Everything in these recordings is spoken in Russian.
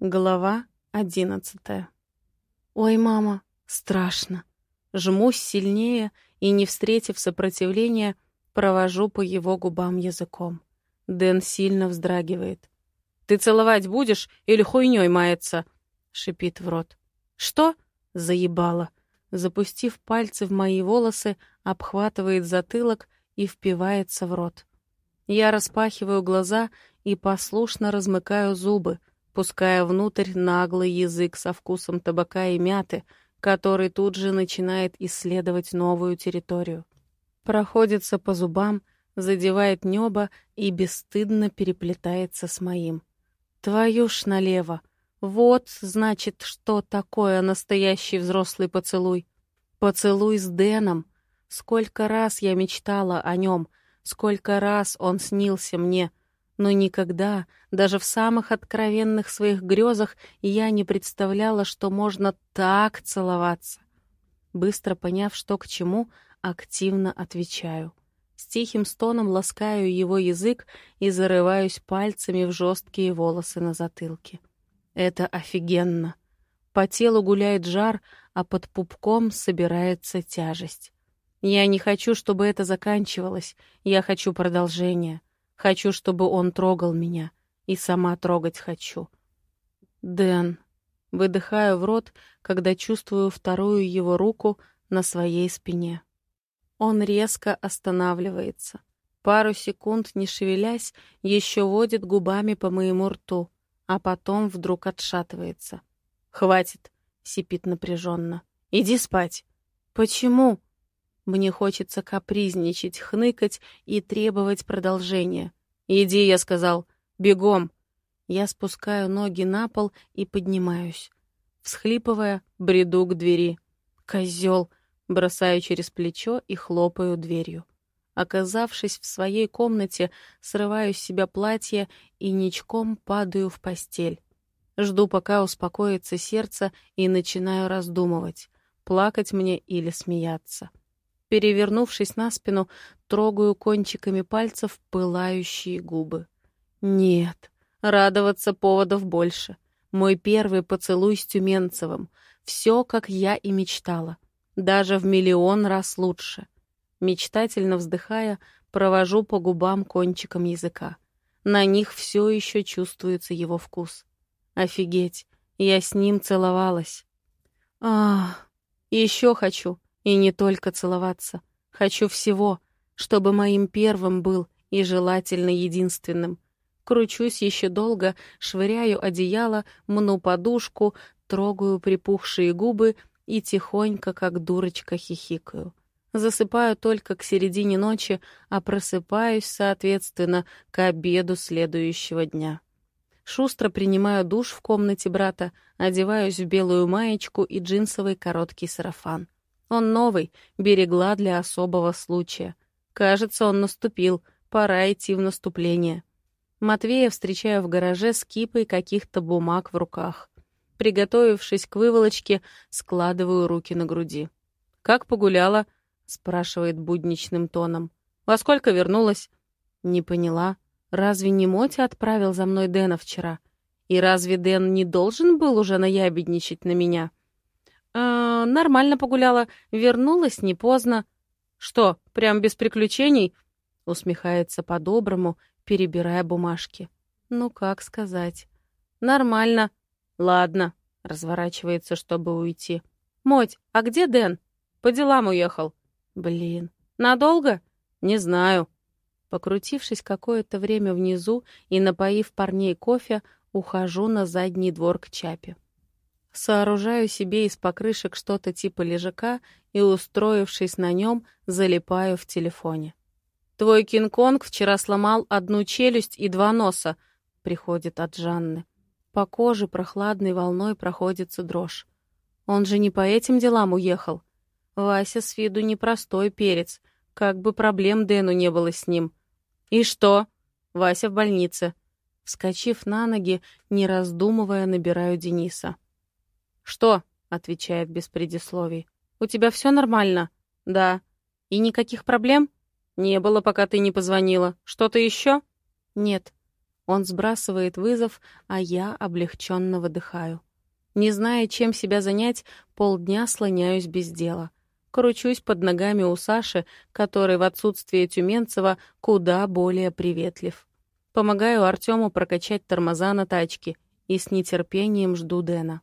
Глава одиннадцатая. Ой, мама, страшно. Жмусь сильнее и, не встретив сопротивления, провожу по его губам языком. Дэн сильно вздрагивает. «Ты целовать будешь или хуйнёй мается?» — шипит в рот. «Что?» — заебало. Запустив пальцы в мои волосы, обхватывает затылок и впивается в рот. Я распахиваю глаза и послушно размыкаю зубы, пуская внутрь наглый язык со вкусом табака и мяты, который тут же начинает исследовать новую территорию. Проходится по зубам, задевает небо и бесстыдно переплетается с моим. Твою ж налево! Вот, значит, что такое настоящий взрослый поцелуй. Поцелуй с Дэном. Сколько раз я мечтала о нем, сколько раз он снился мне — но никогда, даже в самых откровенных своих грезах, я не представляла, что можно так целоваться. Быстро поняв, что к чему, активно отвечаю. С тихим стоном ласкаю его язык и зарываюсь пальцами в жесткие волосы на затылке. Это офигенно. По телу гуляет жар, а под пупком собирается тяжесть. Я не хочу, чтобы это заканчивалось. Я хочу продолжения. Хочу, чтобы он трогал меня. И сама трогать хочу. Дэн. Выдыхаю в рот, когда чувствую вторую его руку на своей спине. Он резко останавливается. Пару секунд, не шевелясь, еще водит губами по моему рту, а потом вдруг отшатывается. «Хватит!» — сипит напряженно. «Иди спать!» «Почему?» Мне хочется капризничать, хныкать и требовать продолжения. «Иди», — я сказал, — «бегом». Я спускаю ноги на пол и поднимаюсь. Всхлипывая, бреду к двери. «Козел!» — бросаю через плечо и хлопаю дверью. Оказавшись в своей комнате, срываю с себя платье и ничком падаю в постель. Жду, пока успокоится сердце, и начинаю раздумывать, плакать мне или смеяться. Перевернувшись на спину, трогаю кончиками пальцев пылающие губы. Нет, радоваться поводов больше. Мой первый поцелуй с Тюменцевым. Все, как я и мечтала. Даже в миллион раз лучше. Мечтательно вздыхая, провожу по губам кончиком языка. На них все еще чувствуется его вкус. Офигеть, я с ним целовалась. Ах, еще хочу. И не только целоваться. Хочу всего, чтобы моим первым был и желательно единственным. Кручусь еще долго, швыряю одеяло, мну подушку, трогаю припухшие губы и тихонько, как дурочка, хихикаю. Засыпаю только к середине ночи, а просыпаюсь, соответственно, к обеду следующего дня. Шустро принимаю душ в комнате брата, одеваюсь в белую маечку и джинсовый короткий сарафан. Он новый, берегла для особого случая. Кажется, он наступил, пора идти в наступление. Матвея встречаю в гараже с кипой каких-то бумаг в руках. Приготовившись к выволочке, складываю руки на груди. «Как погуляла?» — спрашивает будничным тоном. «Во сколько вернулась?» «Не поняла. Разве не Мотя отправил за мной Дэна вчера? И разве Дэн не должен был уже наябедничать на меня?» «Э, «Нормально погуляла. Вернулась не поздно». «Что, прям без приключений?» Усмехается по-доброму, перебирая бумажки. «Ну, как сказать?» «Нормально». «Ладно», — разворачивается, чтобы уйти. «Моть, а где Дэн?» «По делам уехал». «Блин, надолго?» «Не знаю». Покрутившись какое-то время внизу и напоив парней кофе, ухожу на задний двор к Чапе. Сооружаю себе из покрышек что-то типа лежака и, устроившись на нем, залипаю в телефоне. «Твой Кинг-Конг вчера сломал одну челюсть и два носа», — приходит от Жанны. По коже прохладной волной проходится дрожь. Он же не по этим делам уехал. Вася с виду непростой перец, как бы проблем Дэну не было с ним. «И что?» Вася в больнице. Вскочив на ноги, не раздумывая, набираю Дениса. «Что?» — отвечает без предисловий. «У тебя все нормально?» «Да». «И никаких проблем?» «Не было, пока ты не позвонила. Что-то еще?» «Нет». Он сбрасывает вызов, а я облегченно выдыхаю. Не зная, чем себя занять, полдня слоняюсь без дела. Кручусь под ногами у Саши, который в отсутствие Тюменцева куда более приветлив. Помогаю Артему прокачать тормоза на тачке и с нетерпением жду Дэна.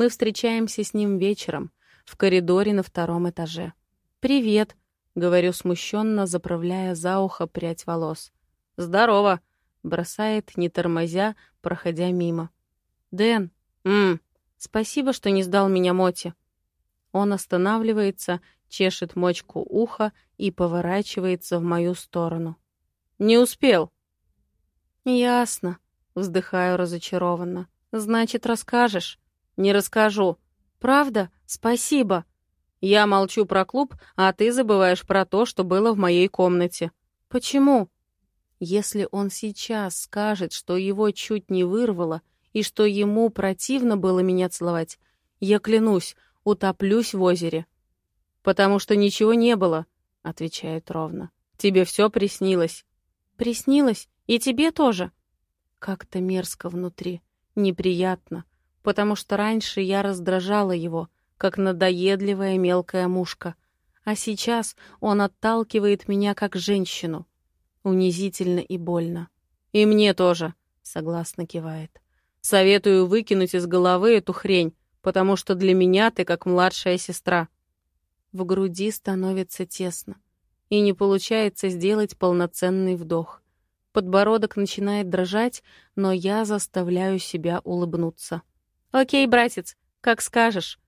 Мы встречаемся с ним вечером, в коридоре на втором этаже. «Привет», — говорю смущенно, заправляя за ухо прядь волос. «Здорово», — бросает, не тормозя, проходя мимо. «Дэн, мм, спасибо, что не сдал меня Моти». Он останавливается, чешет мочку уха и поворачивается в мою сторону. «Не успел». «Ясно», — вздыхаю разочарованно. «Значит, расскажешь?» «Не расскажу». «Правда? Спасибо». «Я молчу про клуб, а ты забываешь про то, что было в моей комнате». «Почему?» Если он сейчас скажет, что его чуть не вырвало и что ему противно было меня целовать, я клянусь, утоплюсь в озере. «Потому что ничего не было», — отвечает ровно. «Тебе все приснилось». «Приснилось? И тебе тоже?» Как-то мерзко внутри, неприятно, потому что раньше я раздражала его, как надоедливая мелкая мушка, а сейчас он отталкивает меня как женщину. Унизительно и больно. «И мне тоже», — согласно кивает. «Советую выкинуть из головы эту хрень, потому что для меня ты как младшая сестра». В груди становится тесно, и не получается сделать полноценный вдох. Подбородок начинает дрожать, но я заставляю себя улыбнуться. «Окей, братец, как скажешь».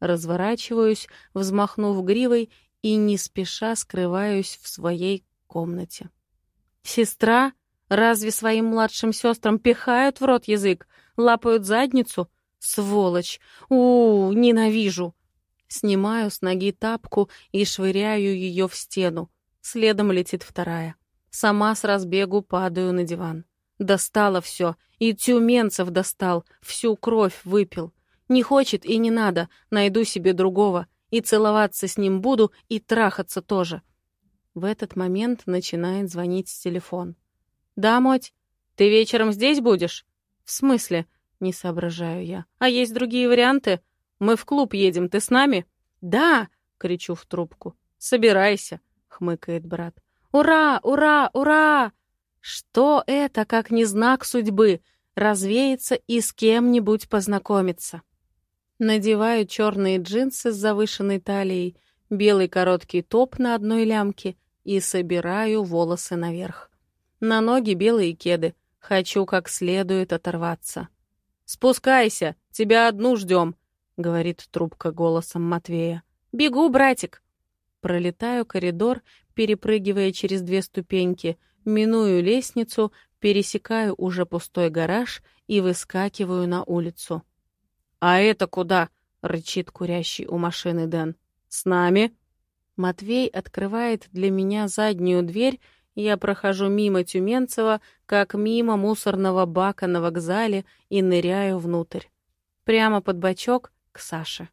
Разворачиваюсь, взмахнув гривой, и не спеша скрываюсь в своей комнате. Сестра? Разве своим младшим сестрам пихают в рот язык, лапают задницу? Сволочь! у, -у, -у ненавижу! Снимаю с ноги тапку и швыряю ее в стену. Следом летит вторая. Сама с разбегу падаю на диван. Достало все, и Тюменцев достал, всю кровь выпил. Не хочет и не надо, найду себе другого, и целоваться с ним буду, и трахаться тоже. В этот момент начинает звонить телефон. «Да, Моть, ты вечером здесь будешь?» «В смысле?» — не соображаю я. «А есть другие варианты? Мы в клуб едем, ты с нами?» «Да!» — кричу в трубку. «Собирайся!» — хмыкает брат. «Ура! Ура! Ура!» Что это, как не знак судьбы? Развеяться и с кем-нибудь познакомиться. Надеваю черные джинсы с завышенной талией, белый короткий топ на одной лямке и собираю волосы наверх. На ноги белые кеды. Хочу как следует оторваться. «Спускайся, тебя одну ждем», — говорит трубка голосом Матвея. «Бегу, братик». Пролетаю коридор, перепрыгивая через две ступеньки, миную лестницу, пересекаю уже пустой гараж и выскакиваю на улицу. «А это куда?» — рычит курящий у машины Дэн. «С нами?» Матвей открывает для меня заднюю дверь, я прохожу мимо Тюменцева, как мимо мусорного бака на вокзале и ныряю внутрь. Прямо под бочок к Саше.